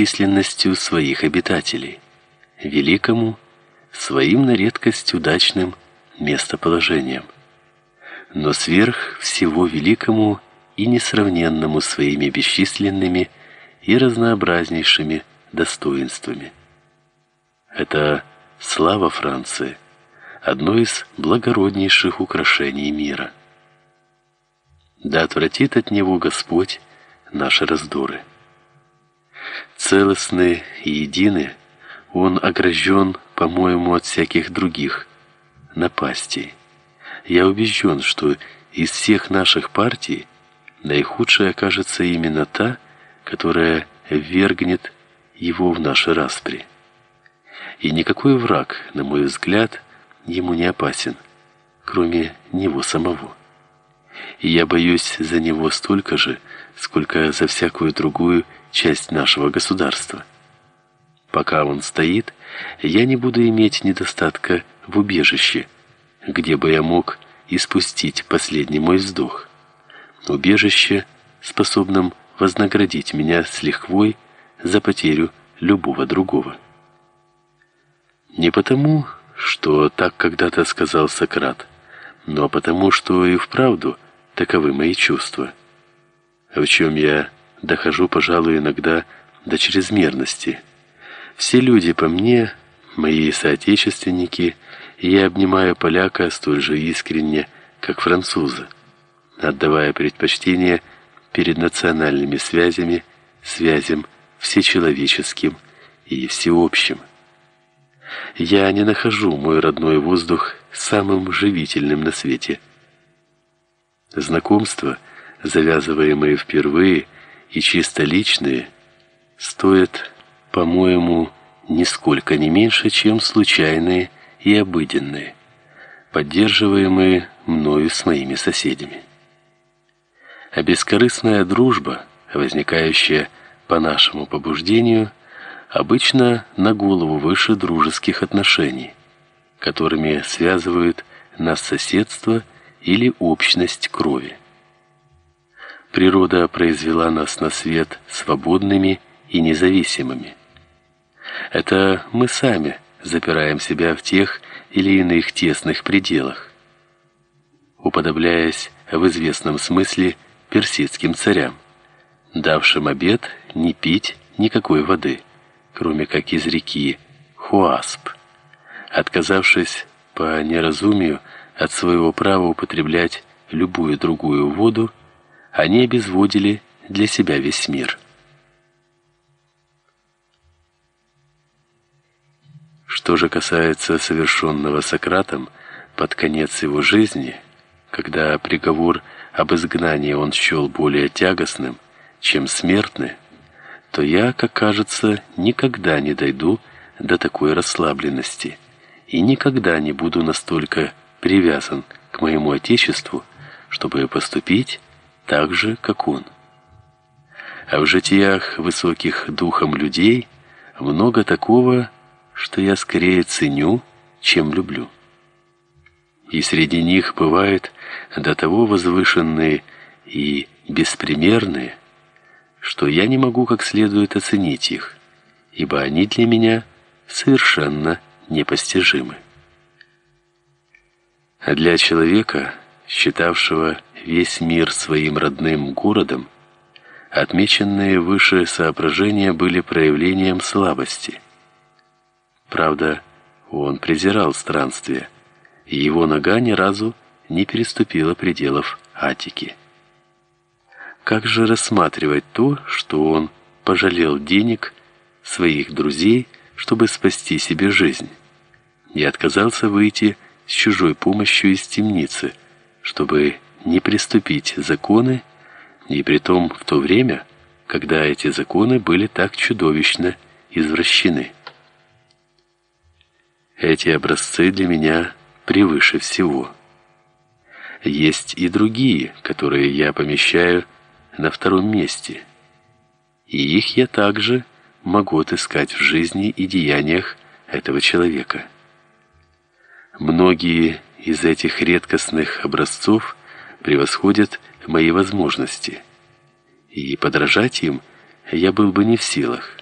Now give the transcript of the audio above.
численностью своих обитателей, великому своим на редкость удачным местоположением, но сверх всего великому и несравненному своими бесчисленными и разнообразнейшими достоинствами. Это слава Франции, одно из благороднейших украшений мира. Да отвратит от него Господь наши раздоры. Целостный и единый, он огражден, по-моему, от всяких других напастей. Я убежден, что из всех наших партий наихудшая окажется именно та, которая ввергнет его в наши распри. И никакой враг, на мой взгляд, ему не опасен, кроме него самого. И я боюсь за него столько же, сколько за всякую другую часть нашего государства. Пока он стоит, я не буду иметь недостатка в убежище, где бы я мог испустить последний мой вздох. Убежище, способном вознаградить меня с лихвой за потерю любого другого. Не потому, что так когда-то сказал Сократ, но потому, что и вправду таковы мои чувства. В чем я дохожу, пожалуй, иногда до чрезмерности. Все люди по мне, мои соотечественники, и я обнимаю поляка столь же искренне, как француза, отдавая предпочтение перед национальными связями, связям всечеловеческим и всеобщим. Я не нахожу мой родной воздух самым живительным на свете. Знакомства, завязываемые впервые и чисто личные, стоят, по-моему, нисколько не меньше, чем случайные и обыденные, поддерживаемые мною с моими соседями. А бескорыстная дружба, возникающая по нашему побуждению, обычно на голову выше дружеских отношений, которыми связывают нас соседство или общность крови. Природа произвела нас на свет свободными и независимыми. Это мы сами запираем себя в тех или иных тесных пределах, уподобляясь в известном смысле персидским царям, давшим обет не пить никакой воды кроме как из реки Хуасп, отказавшись по неразумию от своего права употреблять любую другую воду, они обезводили для себя весь мир. Что же касается совершенного Сократом под конец его жизни, когда приговор об изгнании он счел более тягостным, чем смертный, то я, как кажется, никогда не дойду до такой расслабленности и никогда не буду настолько привязан к моему отечеству, чтобы поступить так же, как он. А в житиях высоких духом людей много такого, что я скорее ценю, чем люблю. И среди них бывает до того возвышенные и беспримерные, что я не могу как следует оценить их, ибо они для меня совершенно непостижимы. А для человека, считавшего весь мир своим родным городом, отмеченные выше соображения были проявлением слабости. Правда, он презирал странствия, и его нога ни разу не переступила пределов Атики. Как же рассматривать то, что он пожалел денег своих друзей, чтобы спасти себе жизнь, и отказался выйти с чужой помощью из темницы, чтобы не приступить законы, и притом в то время, когда эти законы были так чудовищно извращены. Эти образцы для меня превыше всего. Есть и другие, которые я помещаю на втором месте. И их я также могу отыскать в жизни и деяниях этого человека. Многие из этих редкостных образцов превосходят мои возможности, и подражать им я был бы не в силах.